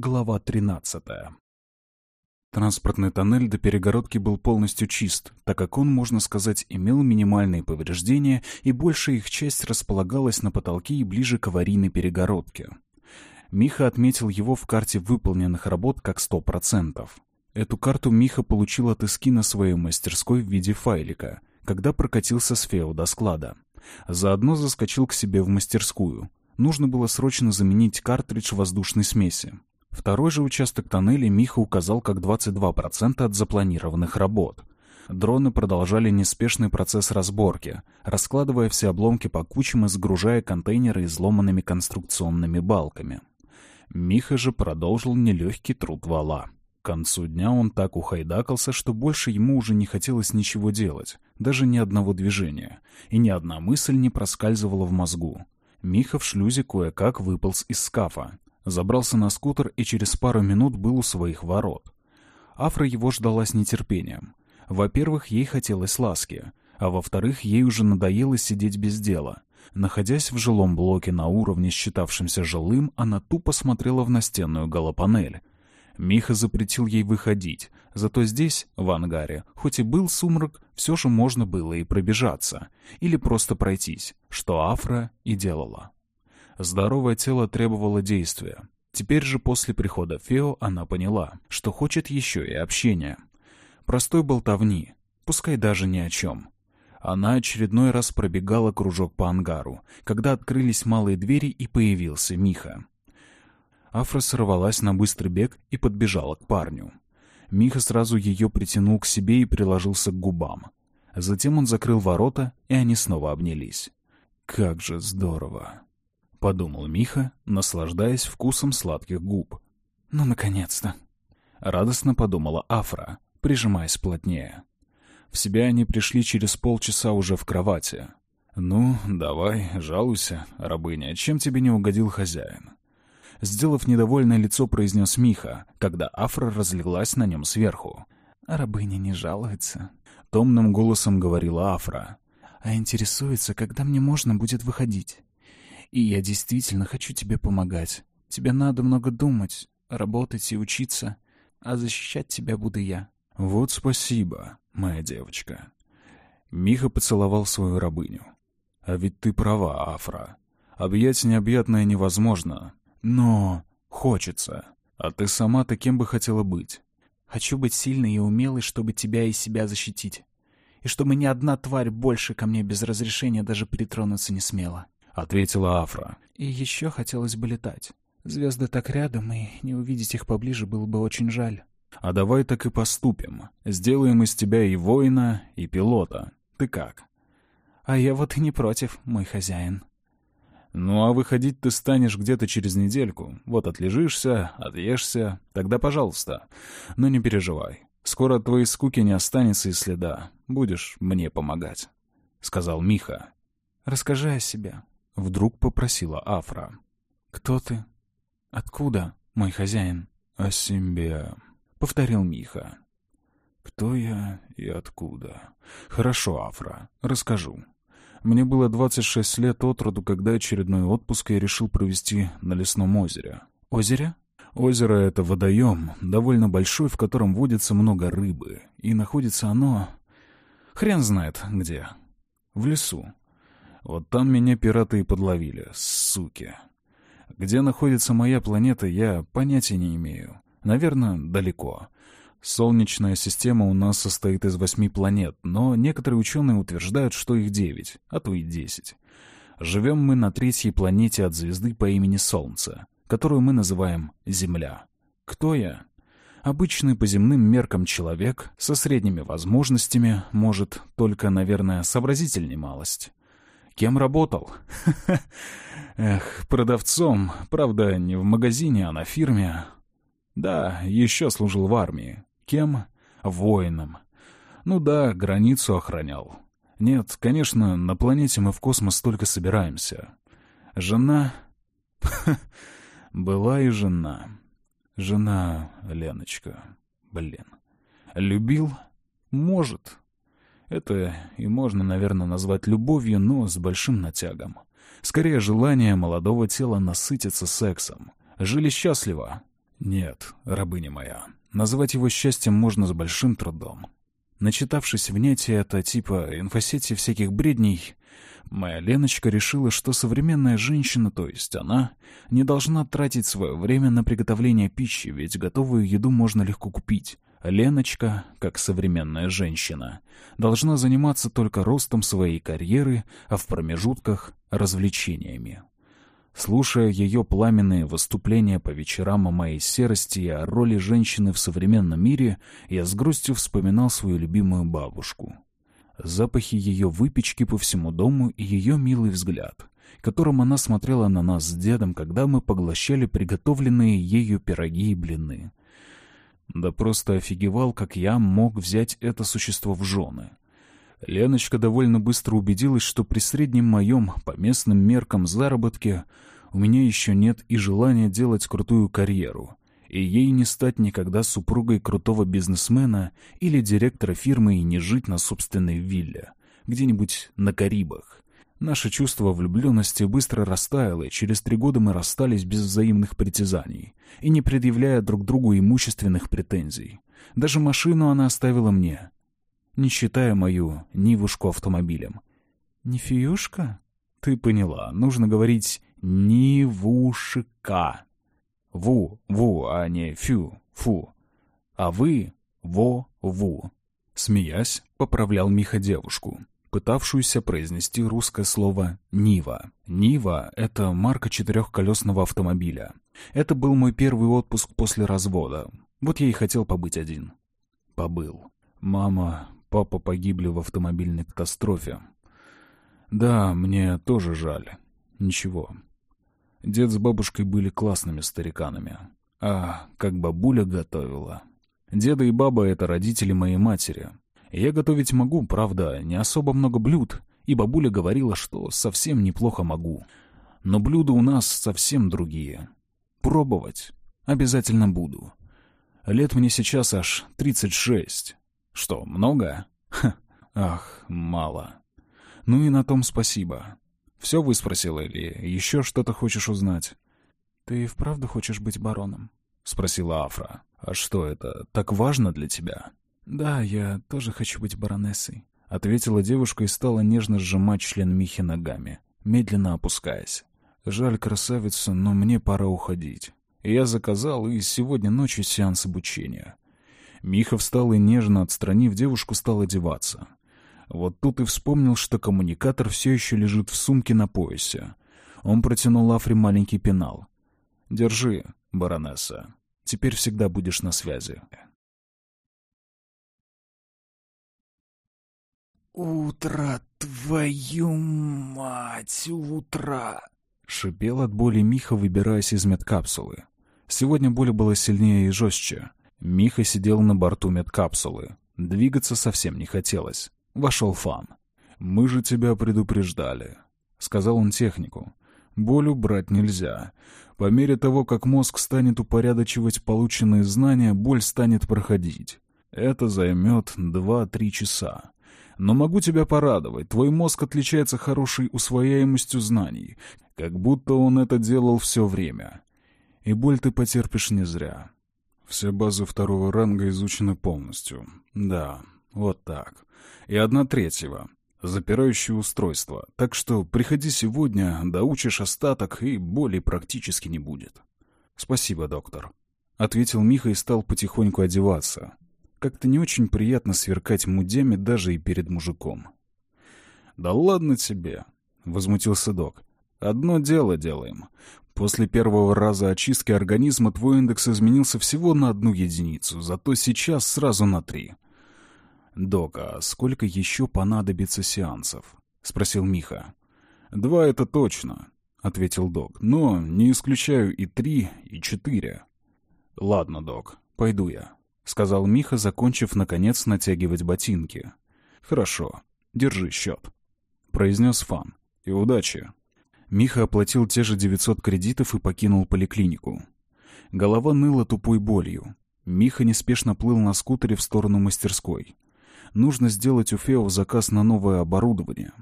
Глава 13. Транспортный тоннель до перегородки был полностью чист, так как он, можно сказать, имел минимальные повреждения, и большая их часть располагалась на потолке и ближе к аварийной перегородке. Миха отметил его в карте выполненных работ как 100%. Эту карту Миха получил от Иски на своей мастерской в виде файлика, когда прокатился с Фео до склада. Заодно заскочил к себе в мастерскую. Нужно было срочно заменить картридж воздушной смеси. Второй же участок тоннеля Миха указал как 22% от запланированных работ. Дроны продолжали неспешный процесс разборки, раскладывая все обломки по кучам и загружая контейнеры изломанными конструкционными балками. Миха же продолжил нелегкий труд вала. К концу дня он так ухайдакался, что больше ему уже не хотелось ничего делать, даже ни одного движения, и ни одна мысль не проскальзывала в мозгу. Миха в шлюзе кое-как выполз из скафа, Забрался на скутер и через пару минут был у своих ворот. Афра его ждала с нетерпением. Во-первых, ей хотелось ласки, а во-вторых, ей уже надоело сидеть без дела. Находясь в жилом блоке на уровне, считавшемся жилым, она тупо смотрела в настенную голопанель. Миха запретил ей выходить, зато здесь, в ангаре, хоть и был сумрак, все же можно было и пробежаться, или просто пройтись, что Афра и делала. Здоровое тело требовало действия. Теперь же после прихода Фео она поняла, что хочет еще и общения. Простой болтовни, пускай даже ни о чем. Она очередной раз пробегала кружок по ангару, когда открылись малые двери и появился Миха. Афра сорвалась на быстрый бег и подбежала к парню. Миха сразу ее притянул к себе и приложился к губам. Затем он закрыл ворота, и они снова обнялись. «Как же здорово!» — подумал Миха, наслаждаясь вкусом сладких губ. «Ну, наконец-то!» — радостно подумала Афра, прижимаясь плотнее. В себя они пришли через полчаса уже в кровати. «Ну, давай, жалуйся, рабыня, чем тебе не угодил хозяин?» Сделав недовольное лицо, произнес Миха, когда Афра разлеглась на нем сверху. «Рабыня не жалуется», — томным голосом говорила Афра. «А интересуется, когда мне можно будет выходить». И я действительно хочу тебе помогать. Тебе надо много думать, работать и учиться, а защищать тебя буду я». «Вот спасибо, моя девочка». Миха поцеловал свою рабыню. «А ведь ты права, Афра. Объять необъятное невозможно, но хочется. А ты сама-то кем бы хотела быть?» «Хочу быть сильной и умелой, чтобы тебя и себя защитить. И чтобы ни одна тварь больше ко мне без разрешения даже притронуться не смела». — ответила Афра. «И еще хотелось бы летать. Звезды так рядом, и не увидеть их поближе было бы очень жаль». «А давай так и поступим. Сделаем из тебя и воина, и пилота. Ты как?» «А я вот и не против, мой хозяин». «Ну а выходить ты станешь где-то через недельку. Вот отлежишься, отъешься, тогда пожалуйста. Но не переживай. Скоро от твоей скуки не останется и следа. Будешь мне помогать», — сказал Миха. «Расскажи о себе. Вдруг попросила Афра. «Кто ты? Откуда, мой хозяин?» «О себе», — повторил Миха. «Кто я и откуда?» «Хорошо, Афра, расскажу. Мне было 26 лет от роду, когда очередной отпуск я решил провести на лесном озере». «Озере?» Озеро — это водоем, довольно большой, в котором водится много рыбы. И находится оно... Хрен знает где. В лесу. Вот там меня пираты и подловили, суки. Где находится моя планета, я понятия не имею. Наверное, далеко. Солнечная система у нас состоит из восьми планет, но некоторые ученые утверждают, что их девять, а то и десять. Живем мы на третьей планете от звезды по имени Солнце, которую мы называем Земля. Кто я? Обычный по земным меркам человек со средними возможностями, может, только, наверное, сообразительней малость. Кем работал? Эх, продавцом. Правда, не в магазине, а на фирме. Да, еще служил в армии. Кем? Воином. Ну да, границу охранял. Нет, конечно, на планете мы в космос только собираемся. Жена... Была и жена. Жена Леночка. Блин. Любил? Может. Это и можно, наверное, назвать любовью, но с большим натягом. Скорее, желание молодого тела насытиться сексом. Жили счастливо. Нет, рабыня моя. Назвать его счастьем можно с большим трудом. Начитавшись в нете это типа инфосети всяких бредней, моя Леночка решила, что современная женщина, то есть она, не должна тратить свое время на приготовление пищи, ведь готовую еду можно легко купить. Леночка, как современная женщина, должна заниматься только ростом своей карьеры, а в промежутках — развлечениями. Слушая ее пламенные выступления по вечерам о моей серости и о роли женщины в современном мире, я с грустью вспоминал свою любимую бабушку. Запахи ее выпечки по всему дому и ее милый взгляд, которым она смотрела на нас с дедом, когда мы поглощали приготовленные ею пироги и блины. Да просто офигевал, как я мог взять это существо в жены. Леночка довольно быстро убедилась, что при среднем моем, по местным меркам, заработке у меня еще нет и желания делать крутую карьеру, и ей не стать никогда супругой крутого бизнесмена или директора фирмы и не жить на собственной вилле, где-нибудь на Карибах. Наше чувство влюбленности быстро растаяло, и через три года мы расстались без взаимных притязаний и не предъявляя друг другу имущественных претензий. Даже машину она оставила мне, не считая мою Нивушку автомобилем. «Не фиюшка?» «Ты поняла. Нужно говорить «Нивушка». Ву, ву, а не фю, фу. А вы — во-ву. Смеясь, поправлял Миха девушку, пытавшуюся произнести русское слово «Нива». «Нива» — это марка четырехколесного автомобиля. Это был мой первый отпуск после развода. Вот я и хотел побыть один. Побыл. Мама, папа погибли в автомобильной катастрофе. Да, мне тоже жаль. Ничего. Дед с бабушкой были классными стариканами. А как бабуля готовила. Деда и баба — это родители моей матери. Я готовить могу, правда, не особо много блюд, и бабуля говорила, что совсем неплохо могу. Но блюда у нас совсем другие. Пробовать обязательно буду. Лет мне сейчас аж 36. Что, много? Ха, ах, мало. Ну и на том спасибо. Все выспросила или еще что-то хочешь узнать? Ты вправду хочешь быть бароном? Спросила Афра. А что это, так важно для тебя? Да, я тоже хочу быть баронессой. Ответила девушка и стала нежно сжимать член Михи ногами, медленно опускаясь. Жаль красавица, но мне пора уходить. Я заказал, и сегодня ночью сеанс обучения. Миха встал и, нежно отстранив девушку, стал одеваться. Вот тут и вспомнил, что коммуникатор все еще лежит в сумке на поясе. Он протянул Афре маленький пенал. «Держи, баронесса. Теперь всегда будешь на связи». «Утро, твою мать, утро!» — шипел от боли Миха, выбираясь из медкапсулы. Сегодня боль была сильнее и жестче. Миха сидел на борту медкапсулы. Двигаться совсем не хотелось. Вошел Фан. «Мы же тебя предупреждали», — сказал он технику. «Боль убрать нельзя. По мере того, как мозг станет упорядочивать полученные знания, боль станет проходить. Это займет два-три часа. Но могу тебя порадовать, твой мозг отличается хорошей усвояемостью знаний, как будто он это делал все время. И боль ты потерпишь не зря. Все базы второго ранга изучены полностью. Да, вот так и одна третьего. Запирающее устройство. Так что приходи сегодня, доучишь остаток, и боли практически не будет. Спасибо, доктор. Ответил Миха и стал потихоньку одеваться. Как-то не очень приятно сверкать мудями даже и перед мужиком. «Да ладно тебе», — возмутился док. «Одно дело делаем. После первого раза очистки организма твой индекс изменился всего на одну единицу, зато сейчас сразу на три. «Док, а сколько еще понадобится сеансов?» — спросил Миха. «Два — это точно», — ответил док. «Но не исключаю и три, и четыре». «Ладно, док, пойду я», — сказал Миха, закончив, наконец, натягивать ботинки. «Хорошо, держи счет», — произнес Фан. «И удачи». Миха оплатил те же 900 кредитов и покинул поликлинику. Голова ныла тупой болью. Миха неспешно плыл на скутере в сторону мастерской. Нужно сделать у Фео заказ на новое оборудование.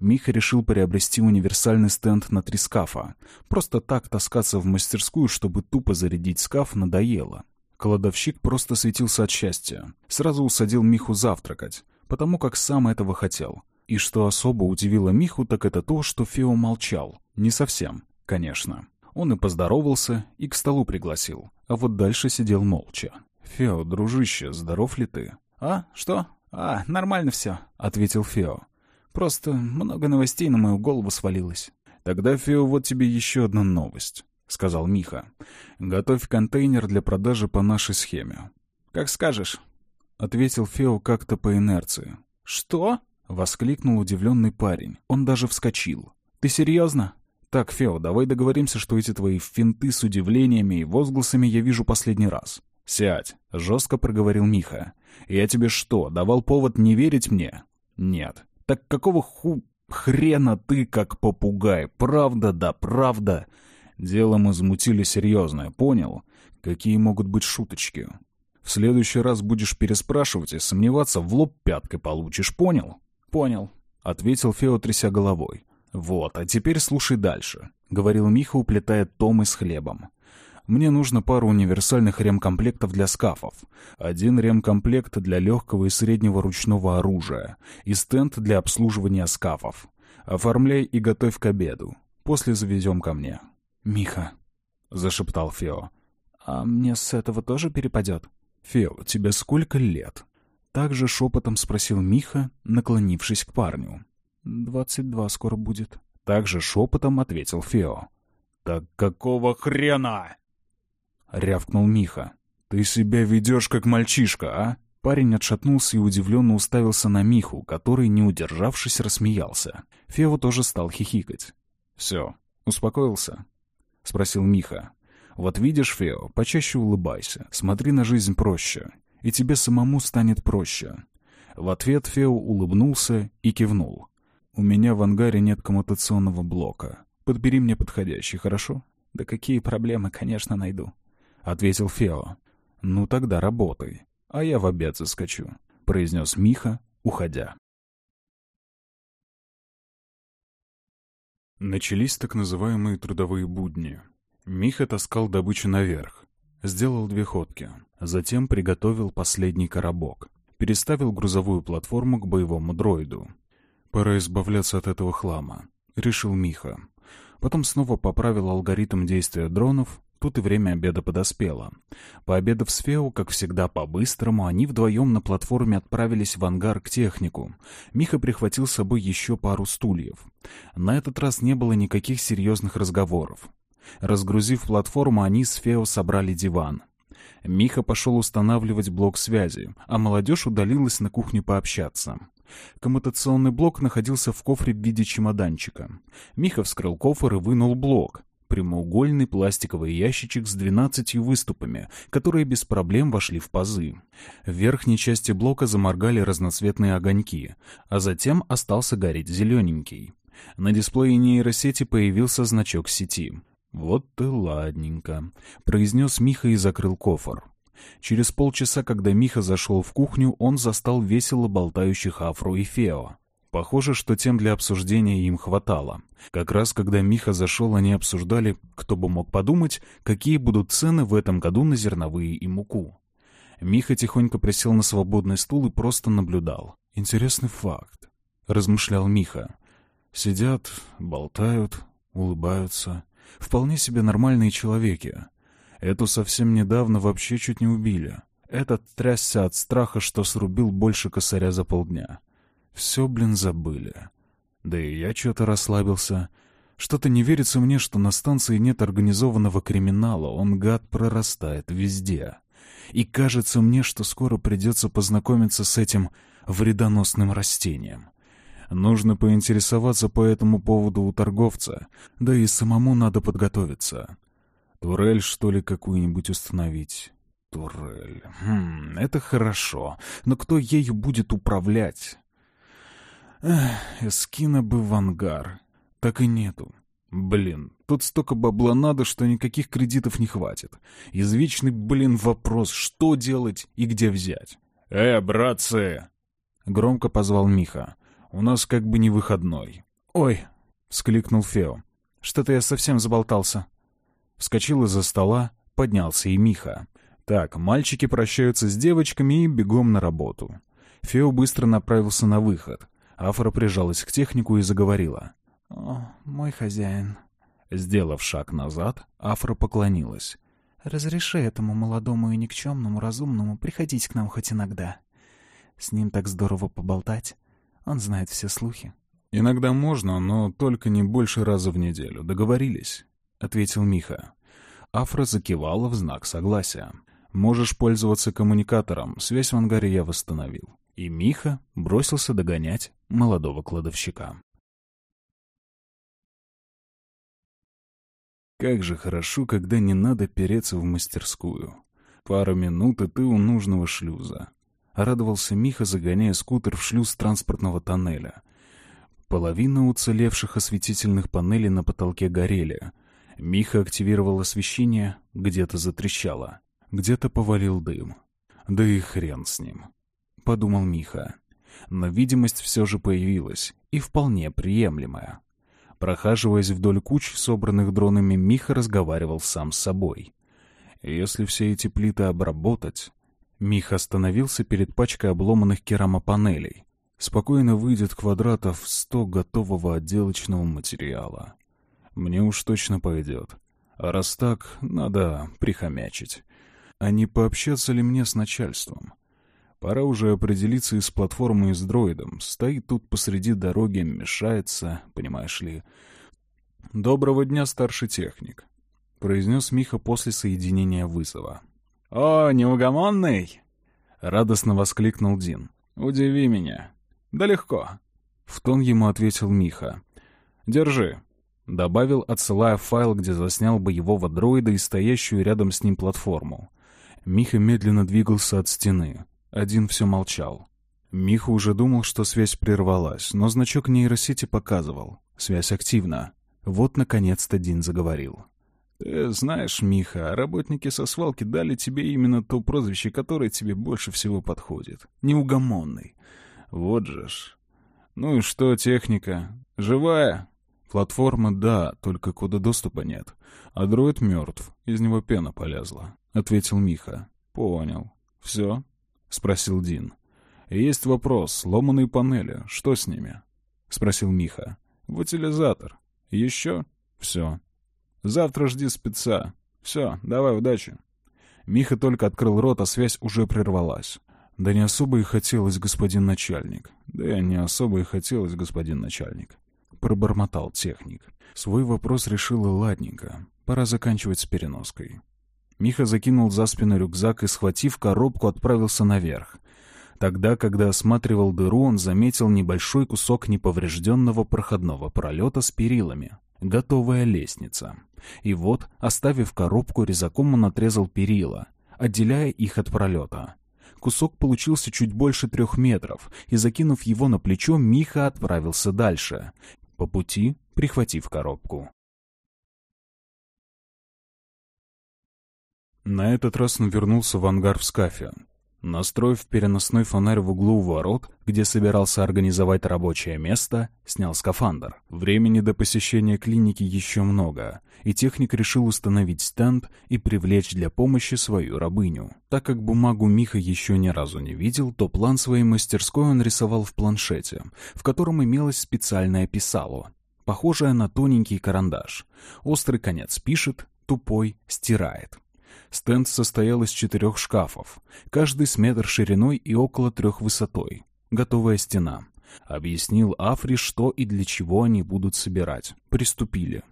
Миха решил приобрести универсальный стенд на три скафа. Просто так таскаться в мастерскую, чтобы тупо зарядить скаф, надоело. Кладовщик просто светился от счастья. Сразу усадил Миху завтракать, потому как сам этого хотел. И что особо удивило Миху, так это то, что Фео молчал. Не совсем, конечно. Он и поздоровался, и к столу пригласил, а вот дальше сидел молча. «Фео, дружище, здоров ли ты?» «А, что? А, нормально все», — ответил Фео. «Просто много новостей на мою голову свалилось». «Тогда, Фео, вот тебе еще одна новость», — сказал Миха. «Готовь контейнер для продажи по нашей схеме». «Как скажешь», — ответил Фео как-то по инерции. «Что?» — воскликнул удивленный парень. Он даже вскочил. «Ты серьезно?» «Так, Фео, давай договоримся, что эти твои финты с удивлениями и возгласами я вижу последний раз. «Сядь», — жестко проговорил Миха. «Я тебе что, давал повод не верить мне?» «Нет». «Так какого ху... хрена ты как попугай? Правда да правда?» «Дело мы замутили серьезное, понял? Какие могут быть шуточки?» «В следующий раз будешь переспрашивать и сомневаться, в лоб пяткой получишь, понял?» «Понял», — ответил Фео, тряся головой. «Вот, а теперь слушай дальше», — говорил Миха, уплетая томы с хлебом. Мне нужно пару универсальных ремкомплектов для скафов, один ремкомплект для легкого и среднего ручного оружия и стенд для обслуживания скафов. Оформляй и готовь к обеду. После завезем ко мне. «Миха», — зашептал Фео. «А мне с этого тоже перепадет?» «Фео, тебе сколько лет?» Также шепотом спросил Миха, наклонившись к парню. «Двадцать два скоро будет». Также шепотом ответил Фео. «Так какого хрена?» — рявкнул Миха. «Ты себя ведешь как мальчишка, а?» Парень отшатнулся и удивленно уставился на Миху, который, не удержавшись, рассмеялся. Фео тоже стал хихикать. «Все, успокоился?» — спросил Миха. «Вот видишь, Фео, почаще улыбайся, смотри на жизнь проще, и тебе самому станет проще». В ответ Фео улыбнулся и кивнул. «У меня в ангаре нет коммутационного блока. Подбери мне подходящий, хорошо?» «Да какие проблемы, конечно, найду», — ответил Фео. «Ну тогда работай, а я в обед заскочу», — произнес Миха, уходя. Начались так называемые трудовые будни. Миха таскал добычу наверх, сделал две ходки, затем приготовил последний коробок, переставил грузовую платформу к боевому дроиду. «Пора избавляться от этого хлама», — решил Миха. Потом снова поправил алгоритм действия дронов, Тут и время обеда подоспело. Пообедав с Фео, как всегда по-быстрому, они вдвоем на платформе отправились в ангар к технику. Миха прихватил с собой еще пару стульев. На этот раз не было никаких серьезных разговоров. Разгрузив платформу, они с Фео собрали диван. Миха пошел устанавливать блок связи, а молодежь удалилась на кухню пообщаться. Коммутационный блок находился в кофре в виде чемоданчика. Миха вскрыл кофр и вынул блок прямоугольный пластиковый ящичек с 12 выступами, которые без проблем вошли в пазы. В верхней части блока заморгали разноцветные огоньки, а затем остался гореть зелененький. На дисплее нейросети появился значок сети. «Вот и ладненько», — произнес Миха и закрыл кофр. Через полчаса, когда Миха зашел в кухню, он застал весело болтающих Афру и Фео. Похоже, что тем для обсуждения им хватало. Как раз когда Миха зашел, они обсуждали, кто бы мог подумать, какие будут цены в этом году на зерновые и муку. Миха тихонько присел на свободный стул и просто наблюдал. «Интересный факт», — размышлял Миха. «Сидят, болтают, улыбаются. Вполне себе нормальные человеки. Эту совсем недавно вообще чуть не убили. Этот трясся от страха, что срубил больше косаря за полдня. Все, блин, забыли. Да и я что-то расслабился. Что-то не верится мне, что на станции нет организованного криминала, он, гад, прорастает везде. И кажется мне, что скоро придется познакомиться с этим вредоносным растением. Нужно поинтересоваться по этому поводу у торговца, да и самому надо подготовиться. Турель, что ли, какую-нибудь установить? Турель. Хм, это хорошо, но кто ею будет управлять? Эх, эскина бы в ангар. Так и нету. Блин, тут столько бабла надо, что никаких кредитов не хватит. Извечный, блин, вопрос, что делать и где взять. «Э, братцы!» — громко позвал Миха. У нас как бы не выходной». «Ой!» — вскликнул Фео. «Что-то я совсем заболтался». Вскочил из-за стола, поднялся и Миха. Так, мальчики прощаются с девочками и бегом на работу. Фео быстро направился на выход. Афра прижалась к технику и заговорила. «О, мой хозяин». Сделав шаг назад, Афра поклонилась. «Разреши этому молодому и никчемному разумному приходить к нам хоть иногда. С ним так здорово поболтать. Он знает все слухи». «Иногда можно, но только не больше раза в неделю. Договорились?» — ответил Миха. Афра закивала в знак согласия. «Можешь пользоваться коммуникатором. Связь в ангаре я восстановил». И Миха бросился догонять молодого кладовщика. Как же хорошо, когда не надо переться в мастерскую. Пара минут, и ты у нужного шлюза. Радовался Миха, загоняя скутер в шлюз транспортного тоннеля. Половина уцелевших осветительных панелей на потолке горели. Миха активировал освещение, где-то затрещало, где-то повалил дым. Да и хрен с ним. — подумал Миха. Но видимость все же появилась, и вполне приемлемая. Прохаживаясь вдоль куч, собранных дронами, Миха разговаривал сам с собой. Если все эти плиты обработать... Миха остановился перед пачкой обломанных керамопанелей. Спокойно выйдет квадратов сто готового отделочного материала. Мне уж точно пойдет. А раз так, надо прихомячить. А не пообщаться ли мне с начальством? Пора уже определиться и с платформой, и с дроидом. Стоит тут посреди дороги, мешается, понимаешь ли. «Доброго дня, старший техник», — произнес Миха после соединения вызова. «О, неугомонный!» — радостно воскликнул Дин. «Удиви меня. Да легко». В тон ему ответил Миха. «Держи», — добавил, отсылая файл, где заснял боевого дроида и стоящую рядом с ним платформу. Миха медленно двигался от стены. Один все молчал. Миха уже думал, что связь прервалась, но значок нейросети показывал. Связь активна. Вот, наконец-то, Дин заговорил. «Ты знаешь, Миха, работники со свалки дали тебе именно то прозвище, которое тебе больше всего подходит. Неугомонный. Вот же ж. Ну и что, техника? Живая?» «Платформа, да, только куда доступа нет. А дроид мертв, из него пена полезла», — ответил Миха. «Понял. Все?» — спросил Дин. «Есть вопрос. Сломанные панели. Что с ними?» — спросил Миха. «В утилизатор. Еще? Все. Завтра жди спеца. Все, давай, удачи». Миха только открыл рот, а связь уже прервалась. «Да не особо и хотелось, господин начальник. Да не особо и хотелось, господин начальник», — пробормотал техник. Свой вопрос решил и ладненько. Пора заканчивать с переноской. Миха закинул за спину рюкзак и, схватив коробку, отправился наверх. Тогда, когда осматривал дыру, он заметил небольшой кусок неповрежденного проходного пролета с перилами. Готовая лестница. И вот, оставив коробку, резаком он отрезал перила, отделяя их от пролета. Кусок получился чуть больше трех метров, и, закинув его на плечо, Миха отправился дальше, по пути прихватив коробку. На этот раз он вернулся в ангар в скафе. Настроив переносной фонарь в углу ворот, где собирался организовать рабочее место, снял скафандр. Времени до посещения клиники еще много, и техник решил установить стенд и привлечь для помощи свою рабыню. Так как бумагу Миха еще ни разу не видел, то план своей мастерской он рисовал в планшете, в котором имелось специальное писало, похожее на тоненький карандаш. Острый конец пишет, тупой стирает. Стенд состоял из четырех шкафов, каждый с метр шириной и около трех высотой. Готовая стена. Объяснил Афри, что и для чего они будут собирать. Приступили.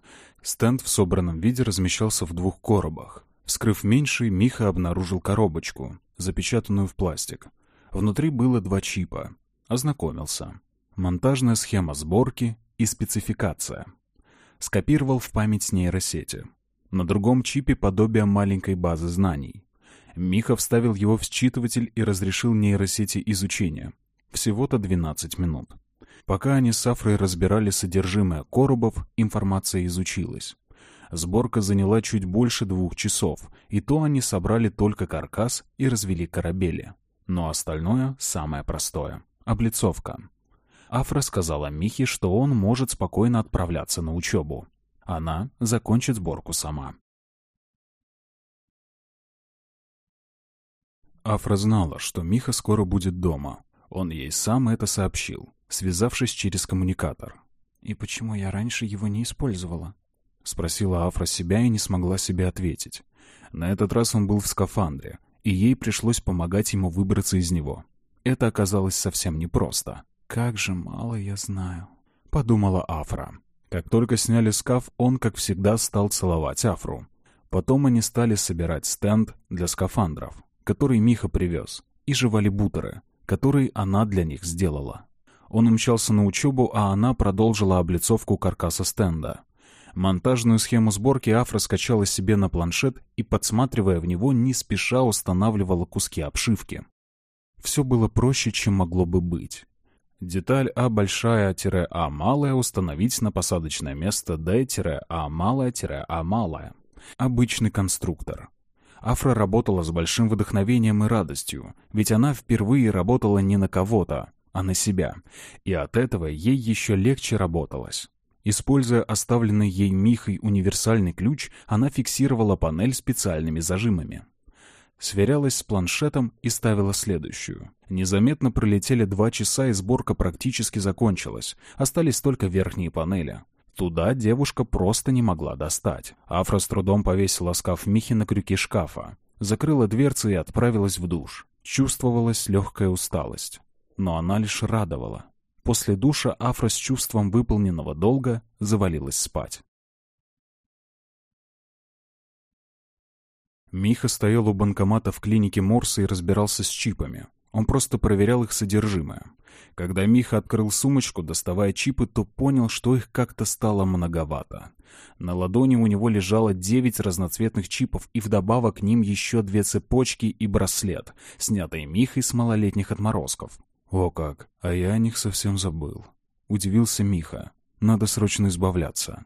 Стенд в собранном виде размещался в двух коробах. Вскрыв меньший, Миха обнаружил коробочку, запечатанную в пластик. Внутри было два чипа. Ознакомился. Монтажная схема сборки и спецификация. Скопировал в память нейросети. На другом чипе подобие маленькой базы знаний. Миха вставил его в считыватель и разрешил нейросети изучения. Всего-то 12 минут. Пока они с Афрой разбирали содержимое коробов, информация изучилась. Сборка заняла чуть больше двух часов, и то они собрали только каркас и развели корабели. Но остальное самое простое — облицовка. Афра сказала Михе, что он может спокойно отправляться на учебу. Она закончит сборку сама. Афра знала, что Миха скоро будет дома. Он ей сам это сообщил, связавшись через коммуникатор. «И почему я раньше его не использовала?» — спросила Афра себя и не смогла себе ответить. На этот раз он был в скафандре, и ей пришлось помогать ему выбраться из него. Это оказалось совсем непросто. «Как же мало я знаю», — подумала Афра. Как только сняли скаф, он, как всегда, стал целовать Афру. Потом они стали собирать стенд для скафандров, который Миха привез, и жевали бутеры, которые она для них сделала. Он умчался на учебу, а она продолжила облицовку каркаса стенда. Монтажную схему сборки Афра скачала себе на планшет и, подсматривая в него, не спеша устанавливала куски обшивки. Все было проще, чем могло бы быть. Деталь А большая-А малая установить на посадочное место Д-А малая-А малая. Обычный конструктор. Афра работала с большим вдохновением и радостью, ведь она впервые работала не на кого-то, а на себя, и от этого ей еще легче работалось. Используя оставленный ей Михой универсальный ключ, она фиксировала панель специальными зажимами. Сверялась с планшетом и ставила следующую. Незаметно пролетели два часа, и сборка практически закончилась. Остались только верхние панели. Туда девушка просто не могла достать. Афра с трудом повесила скаф Михи на крюки шкафа. Закрыла дверцы и отправилась в душ. Чувствовалась легкая усталость. Но она лишь радовала. После душа Афра с чувством выполненного долга завалилась спать. Миха стоял у банкомата в клинике Морса и разбирался с чипами. Он просто проверял их содержимое. Когда Миха открыл сумочку, доставая чипы, то понял, что их как-то стало многовато. На ладони у него лежало девять разноцветных чипов, и вдобавок к ним еще две цепочки и браслет, снятые Михой с малолетних отморозков. «О как! А я о них совсем забыл». Удивился Миха. «Надо срочно избавляться».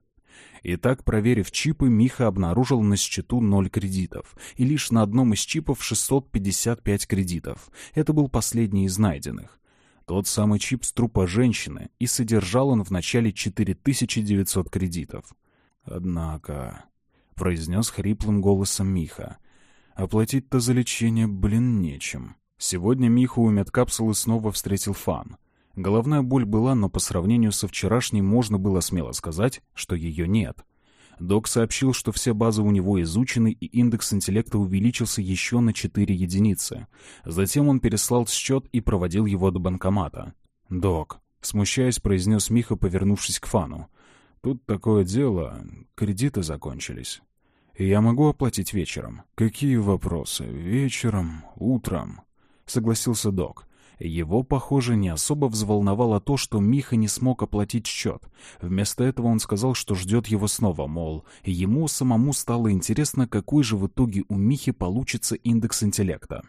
Итак, проверив чипы, Миха обнаружил на счету 0 кредитов, и лишь на одном из чипов 655 кредитов. Это был последний из найденных. Тот самый чип с трупа женщины, и содержал он в начале 4900 кредитов. «Однако...» — произнес хриплым голосом Миха. «Оплатить-то за лечение, блин, нечем». Сегодня Миху у медкапсулы снова встретил Фан. Головная боль была, но по сравнению со вчерашней можно было смело сказать, что ее нет. Док сообщил, что все базы у него изучены, и индекс интеллекта увеличился еще на 4 единицы. Затем он переслал счет и проводил его до банкомата. «Док», — смущаясь, произнес Миха, повернувшись к Фану. «Тут такое дело, кредиты закончились. я могу оплатить вечером». «Какие вопросы? Вечером? Утром?» — согласился док. Его, похоже, не особо взволновало то, что Миха не смог оплатить счет. Вместо этого он сказал, что ждет его снова, мол, ему самому стало интересно, какой же в итоге у Михи получится индекс интеллекта.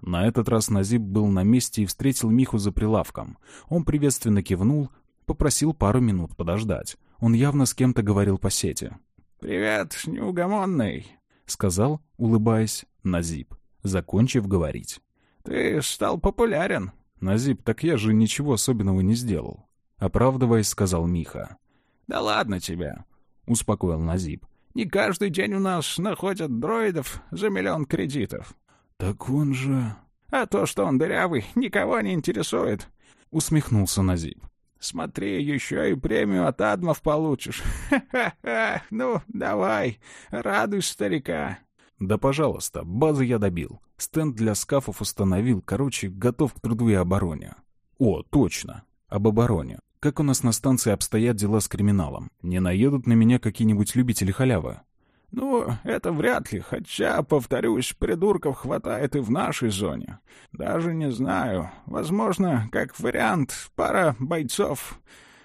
На этот раз Назиб был на месте и встретил Миху за прилавком. Он приветственно кивнул, попросил пару минут подождать. Он явно с кем-то говорил по сети. «Привет, неугомонный», — сказал, улыбаясь, Назиб, закончив говорить. «Ты стал популярен». «Назип, так я же ничего особенного не сделал», — оправдываясь, сказал Миха. «Да ладно тебе», — успокоил Назип. «Не каждый день у нас находят дроидов за миллион кредитов». «Так он же...» «А то, что он дырявый, никого не интересует», — усмехнулся Назип. «Смотри, еще и премию от Адмов получишь. Ха-ха-ха! Ну, давай, радуй старика». «Да, пожалуйста, базы я добил. Стенд для скафов установил. Короче, готов к труду и обороне». «О, точно. Об обороне. Как у нас на станции обстоят дела с криминалом? Не наедут на меня какие-нибудь любители халявы?» «Ну, это вряд ли, хотя, повторюсь, придурков хватает и в нашей зоне. Даже не знаю. Возможно, как вариант, пара бойцов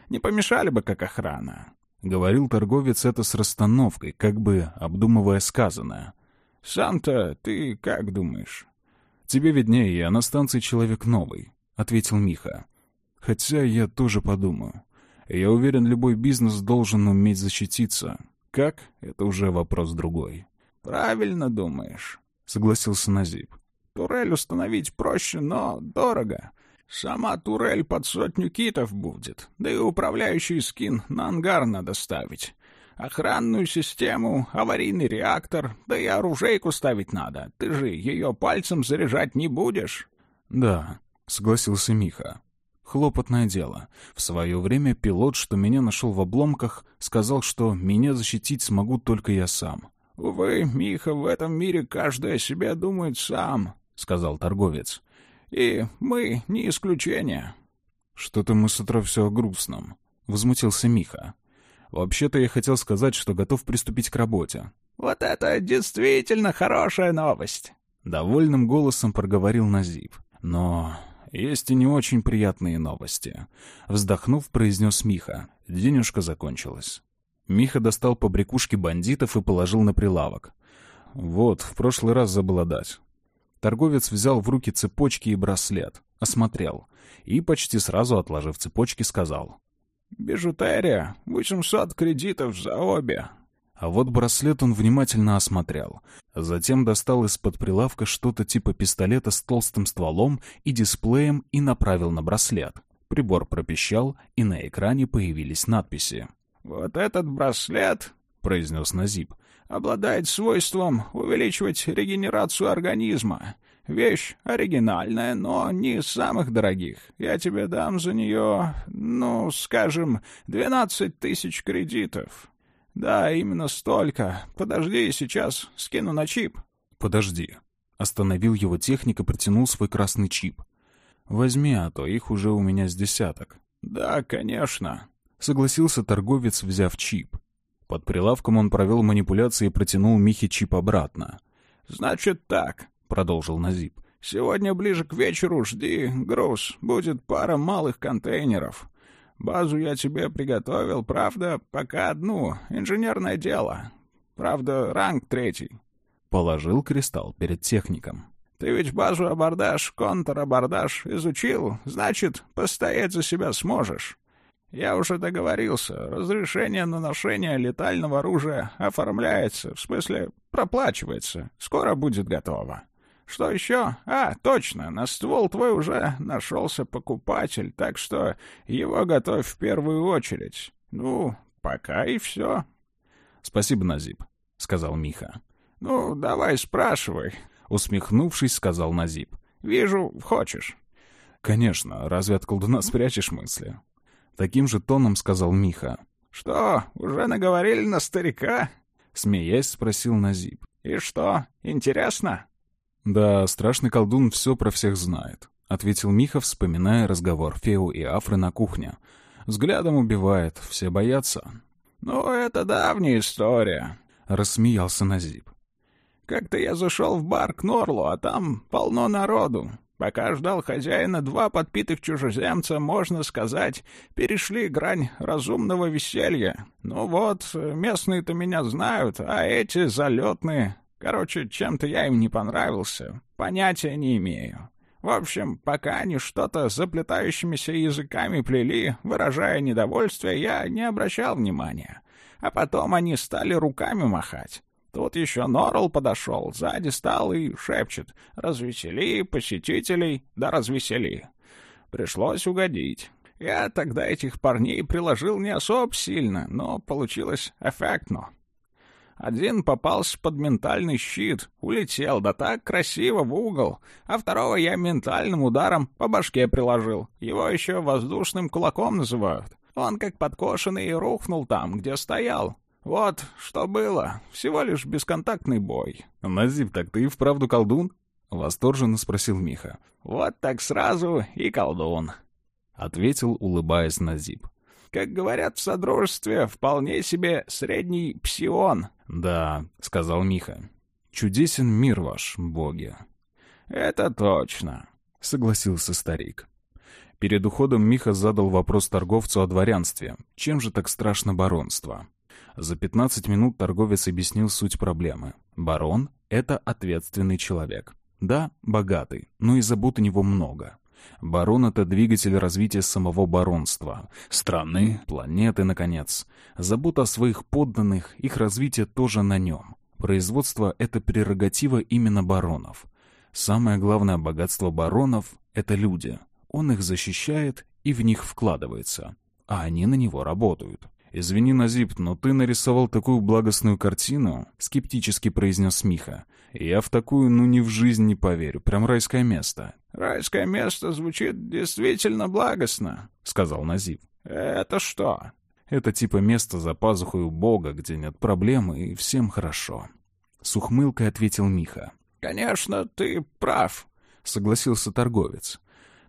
не помешали бы как охрана». Говорил торговец это с расстановкой, как бы обдумывая сказанное. «Сам-то ты как думаешь?» «Тебе виднее, я на станции человек новый», — ответил Миха. «Хотя я тоже подумаю. Я уверен, любой бизнес должен уметь защититься. Как — это уже вопрос другой». «Правильно думаешь», — согласился Назип. «Турель установить проще, но дорого. Сама турель под сотню китов будет, да и управляющий скин на ангар надо ставить. Охранную систему, аварийный реактор, да и оружейку ставить надо. Ты же ее пальцем заряжать не будешь?» «Да», — согласился Миха. Хлопотное дело. В свое время пилот, что меня нашел в обломках, сказал, что меня защитить смогу только я сам. «Увы, Миха, в этом мире каждый о себе думает сам», — сказал торговец. «И мы не исключение». «Что-то мы с утра все о грустном», — возмутился Миха. «Вообще-то я хотел сказать, что готов приступить к работе». «Вот это действительно хорошая новость!» Довольным голосом проговорил Назив. «Но есть и не очень приятные новости», — вздохнув, произнес Миха. Денежка закончилась. Миха достал побрякушки бандитов и положил на прилавок. «Вот, в прошлый раз забыл отдать». Торговец взял в руки цепочки и браслет, осмотрел и, почти сразу отложив цепочки, сказал. «Бижутерия, 800 кредитов за обе». А вот браслет он внимательно осмотрел. Затем достал из-под прилавка что-то типа пистолета с толстым стволом и дисплеем и направил на браслет. Прибор пропищал, и на экране появились надписи. «Вот этот браслет», — произнес Назиб, — «обладает свойством увеличивать регенерацию организма. Вещь оригинальная, но не из самых дорогих. Я тебе дам за нее, ну, скажем, двенадцать тысяч кредитов. Да, именно столько. Подожди, сейчас скину на чип». «Подожди». Остановил его техник и протянул свой красный чип. «Возьми, а то их уже у меня с десяток». «Да, конечно», согласился торговец, взяв чип. Под прилавком он провел манипуляции и протянул Михе чип обратно. «Значит так», — продолжил Назип. «Сегодня ближе к вечеру жди груз. Будет пара малых контейнеров. Базу я тебе приготовил, правда, пока одну. Инженерное дело. Правда, ранг третий». Положил кристалл перед техником. «Ты ведь базу абордаж, контр-абордаж изучил, значит, постоять за себя сможешь. Я уже договорился. Разрешение на ношение летального оружия оформляется, в смысле, проплачивается. Скоро будет готово. Что еще? А, точно, на ствол твой уже нашелся покупатель, так что его готовь в первую очередь. Ну, пока и все. — Спасибо, Назип, — сказал Миха. — Ну, давай спрашивай, — усмехнувшись, сказал Назип. — Вижу, хочешь. — Конечно, разве от колдуна спрячешь мысли? Таким же тоном сказал Миха. «Что, уже наговорили на старика?» Смеясь, спросил Назиб. «И что, интересно?» «Да, страшный колдун все про всех знает», — ответил Миха, вспоминая разговор Феу и Афры на кухне. «Взглядом убивает, все боятся». «Ну, это давняя история», — рассмеялся Назиб. «Как-то я зашел в бар к Норлу, а там полно народу. Пока ждал хозяина, два подпитых чужеземца, можно сказать, перешли грань разумного веселья. Ну вот, местные-то меня знают, а эти залетные... Короче, чем-то я им не понравился. Понятия не имею. В общем, пока они что-то заплетающимися языками плели, выражая недовольствие, я не обращал внимания. А потом они стали руками махать. Тут еще Норрелл подошел, сзади стал и шепчет «Развесели посетителей, да развесели». Пришлось угодить. Я тогда этих парней приложил не особо сильно, но получилось эффектно. Один попался под ментальный щит, улетел, да так красиво в угол, а второго я ментальным ударом по башке приложил. Его еще воздушным кулаком называют. Он как подкошенный и рухнул там, где стоял. «Вот, что было. Всего лишь бесконтактный бой». «Назип, так ты и вправду колдун?» — восторженно спросил Миха. «Вот так сразу и колдун», — ответил, улыбаясь Назип. «Как говорят в Содружестве, вполне себе средний псион». «Да», — сказал Миха. «Чудесен мир ваш, боги». «Это точно», — согласился старик. Перед уходом Миха задал вопрос торговцу о дворянстве. Чем же так страшно баронство? За 15 минут торговец объяснил суть проблемы. Барон — это ответственный человек. Да, богатый, но и забот у него много. Барон — это двигатель развития самого баронства. Страны, планеты, наконец. Забота о своих подданных, их развитие тоже на нем. Производство — это прерогатива именно баронов. Самое главное богатство баронов — это люди. он их защищает и в них вкладывается, а они на него работают. «Извини, Назип, но ты нарисовал такую благостную картину», — скептически произнес Миха. «Я в такую, ну, ни в жизнь не поверю. Прям райское место». «Райское место звучит действительно благостно», — сказал Назип. «Это что?» «Это типа место за пазухой у Бога, где нет проблем и всем хорошо». С ухмылкой ответил Миха. «Конечно, ты прав», — согласился торговец.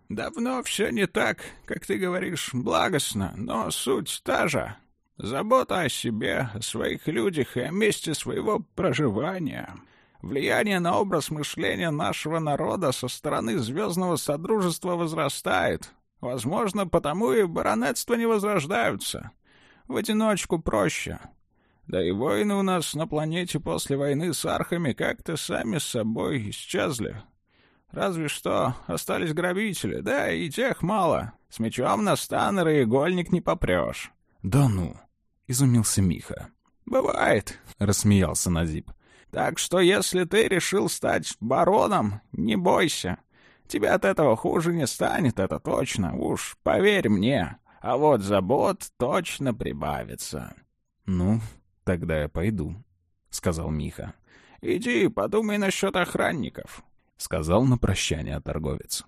«Давно все не так, как ты говоришь, благостно, но суть та же. Забота о себе, о своих людях и о месте своего проживания. Влияние на образ мышления нашего народа со стороны Звездного Содружества возрастает. Возможно, потому и баронетства не возрождаются. В одиночку проще. Да и воины у нас на планете после войны с архами как-то сами с собой исчезли. Разве что остались грабители, да и тех мало. С мечом на станнер и игольник не попрешь. «Да ну!» — изумился Миха. «Бывает», — рассмеялся Назип. «Так что если ты решил стать бароном, не бойся. Тебе от этого хуже не станет, это точно, уж поверь мне. А вот забот точно прибавится». «Ну, тогда я пойду», — сказал Миха. «Иди, подумай насчет охранников», — сказал на прощание торговец.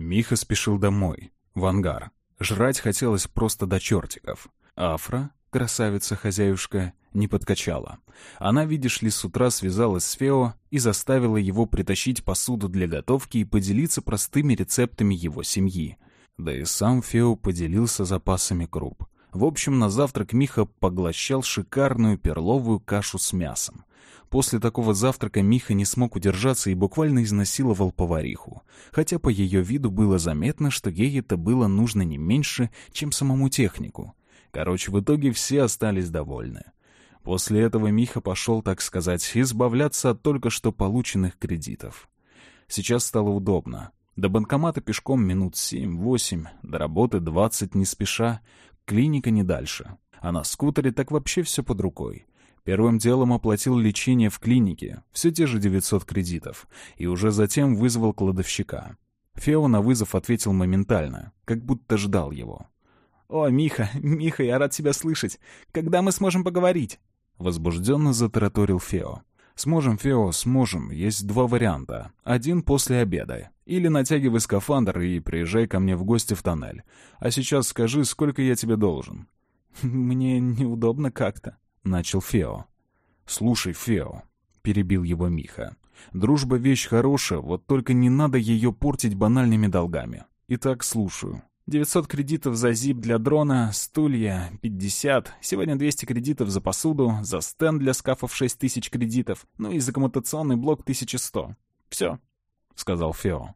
Миха спешил домой, в ангар. Жрать хотелось просто до чертиков. Афра, красавица-хозяюшка, не подкачала. Она, видишь ли, с утра связалась с Фео и заставила его притащить посуду для готовки и поделиться простыми рецептами его семьи. Да и сам Фео поделился запасами круп. В общем, на завтрак Миха поглощал шикарную перловую кашу с мясом. После такого завтрака Миха не смог удержаться и буквально изнасиловал повариху, хотя по ее виду было заметно, что ей это было нужно не меньше, чем самому технику. Короче, в итоге все остались довольны. После этого Миха пошел, так сказать, избавляться от только что полученных кредитов. Сейчас стало удобно. До банкомата пешком минут семь-восемь, до работы двадцать не спеша, клиника не дальше. А на скутере так вообще все под рукой. Первым делом оплатил лечение в клинике, все те же 900 кредитов, и уже затем вызвал кладовщика. Фео на вызов ответил моментально, как будто ждал его. «О, Миха, Миха, я рад тебя слышать. Когда мы сможем поговорить?» Возбужденно затараторил Фео. «Сможем, Фео, сможем. Есть два варианта. Один после обеда. Или натягивай скафандр и приезжай ко мне в гости в тоннель. А сейчас скажи, сколько я тебе должен?» «Мне неудобно как-то», — начал Фео. «Слушай, Фео», — перебил его Миха, — «дружба — вещь хорошая, вот только не надо ее портить банальными долгами. Итак, слушаю». 900 кредитов за зип для дрона, стулья 50, сегодня 200 кредитов за посуду, за стенд для скафов 6000 кредитов, ну и за коммутационный блок 1100. Все, — сказал Фео.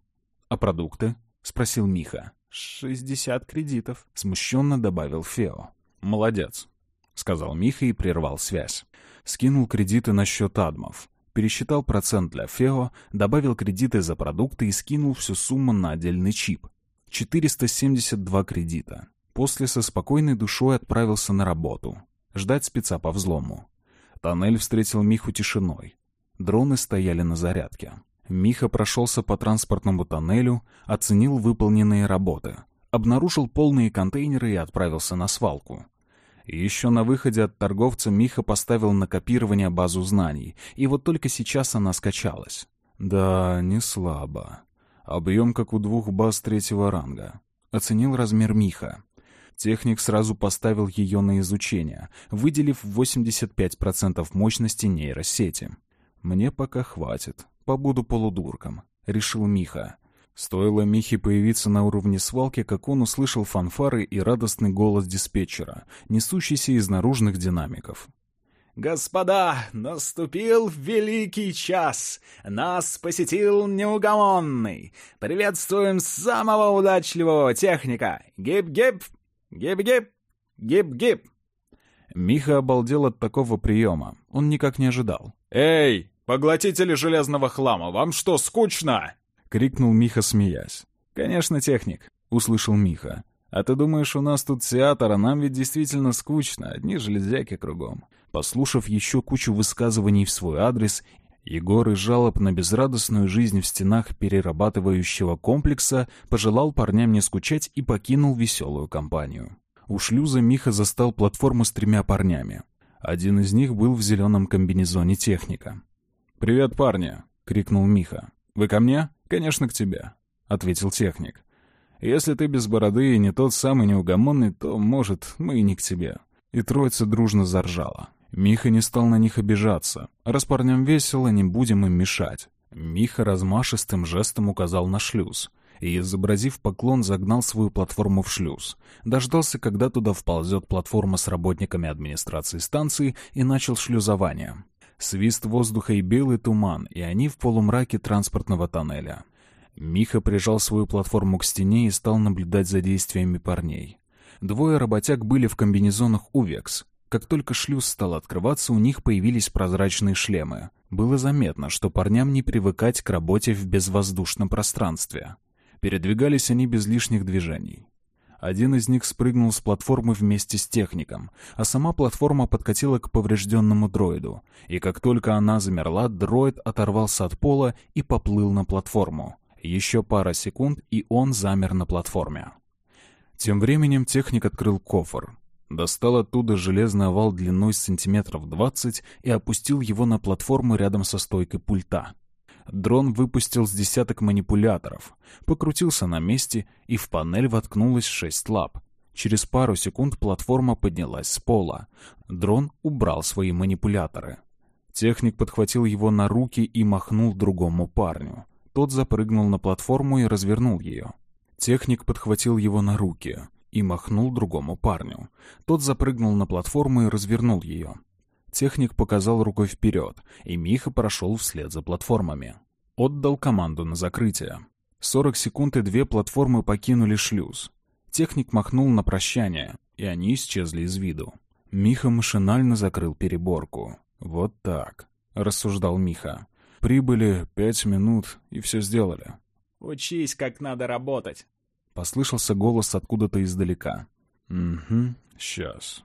«А продукты?» — спросил Миха. «60 кредитов», — смущенно добавил Фео. «Молодец. — сказал Миха и прервал связь. Скинул кредиты на счет Адмов. Пересчитал процент для Фео, добавил кредиты за продукты и скинул всю сумму на отдельный чип. 472 кредита. После со спокойной душой отправился на работу. Ждать спеца по взлому. Тоннель встретил Миху тишиной. Дроны стояли на зарядке. Миха прошелся по транспортному тоннелю, оценил выполненные работы, обнаружил полные контейнеры и отправился на свалку. Еще на выходе от торговца Миха поставил на копирование базу знаний, и вот только сейчас она скачалась. Да, не слабо. Объем, как у двух баз третьего ранга. Оценил размер Миха. Техник сразу поставил ее на изучение, выделив 85% мощности нейросети. «Мне пока хватит. Побуду полудурком», — решил Миха. Стоило Михе появиться на уровне свалки, как он услышал фанфары и радостный голос диспетчера, несущийся из наружных динамиков. «Господа, наступил великий час! Нас посетил неугомонный! Приветствуем самого удачливого техника! Гип-гип! Гип-гип! Гип-гип!» Миха обалдел от такого приема. Он никак не ожидал. «Эй, поглотители железного хлама, вам что, скучно?» крикнул Миха, смеясь. «Конечно, техник», — услышал Миха. «А ты думаешь, у нас тут театр, а нам ведь действительно скучно, одни железяки кругом». Послушав еще кучу высказываний в свой адрес Егор из жалоб на безрадостную жизнь в стенах перерабатывающего комплекса пожелал парням не скучать и покинул веселую компанию. У шлюза Миха застал платформу с тремя парнями. Один из них был в зеленом комбинезоне техника. «Привет, парни!» — крикнул Миха. «Вы ко мне?» «Конечно, к тебе», — ответил техник. «Если ты без бороды и не тот самый неугомонный, то, может, мы и не к тебе». И троица дружно заржала. Миха не стал на них обижаться. Раз парням весело, не будем им мешать. Миха размашистым жестом указал на шлюз и, изобразив поклон, загнал свою платформу в шлюз. Дождался, когда туда вползет платформа с работниками администрации станции и начал шлюзование. Свист воздуха и белый туман, и они в полумраке транспортного тоннеля. Миха прижал свою платформу к стене и стал наблюдать за действиями парней. Двое работяг были в комбинезонах «Увекс», как только шлюз стал открываться, у них появились прозрачные шлемы. Было заметно, что парням не привыкать к работе в безвоздушном пространстве. Передвигались они без лишних движений. Один из них спрыгнул с платформы вместе с техником, а сама платформа подкатила к поврежденному дроиду. И как только она замерла, дроид оторвался от пола и поплыл на платформу. Еще пара секунд, и он замер на платформе. Тем временем техник открыл кофр. Достал оттуда железный овал длиной сантиметров двадцать и опустил его на платформу рядом со стойкой пульта. Дрон выпустил с десяток манипуляторов, покрутился на месте, и в панель воткнулось шесть лап. Через пару секунд платформа поднялась с пола. Дрон убрал свои манипуляторы. Техник подхватил его на руки и махнул другому парню. Тот запрыгнул на платформу и развернул ее. Техник подхватил его на руки и махнул другому парню. Тот запрыгнул на платформу и развернул ее. Техник показал рукой вперед, и Миха прошел вслед за платформами. Отдал команду на закрытие. 40 секунд и две платформы покинули шлюз. Техник махнул на прощание, и они исчезли из виду. Миха машинально закрыл переборку. «Вот так», — рассуждал Миха. «Прибыли пять минут, и все сделали». «Учись, как надо работать», Послышался голос откуда-то издалека. «Угу, сейчас».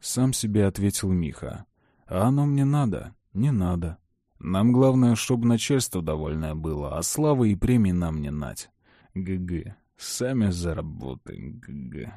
Сам себе ответил Миха. «А оно мне надо? Не надо. Нам главное, чтобы начальство довольное было, а славы и премии нам не нать. ГГ. Сами заработаем, ГГ».